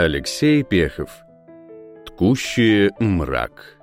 Алексей Пехов. Ткущие мрак.